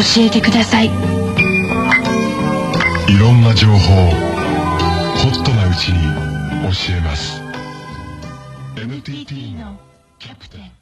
教えてください。いろんな情報ホットなうちに教えます。NTT のキャプテン。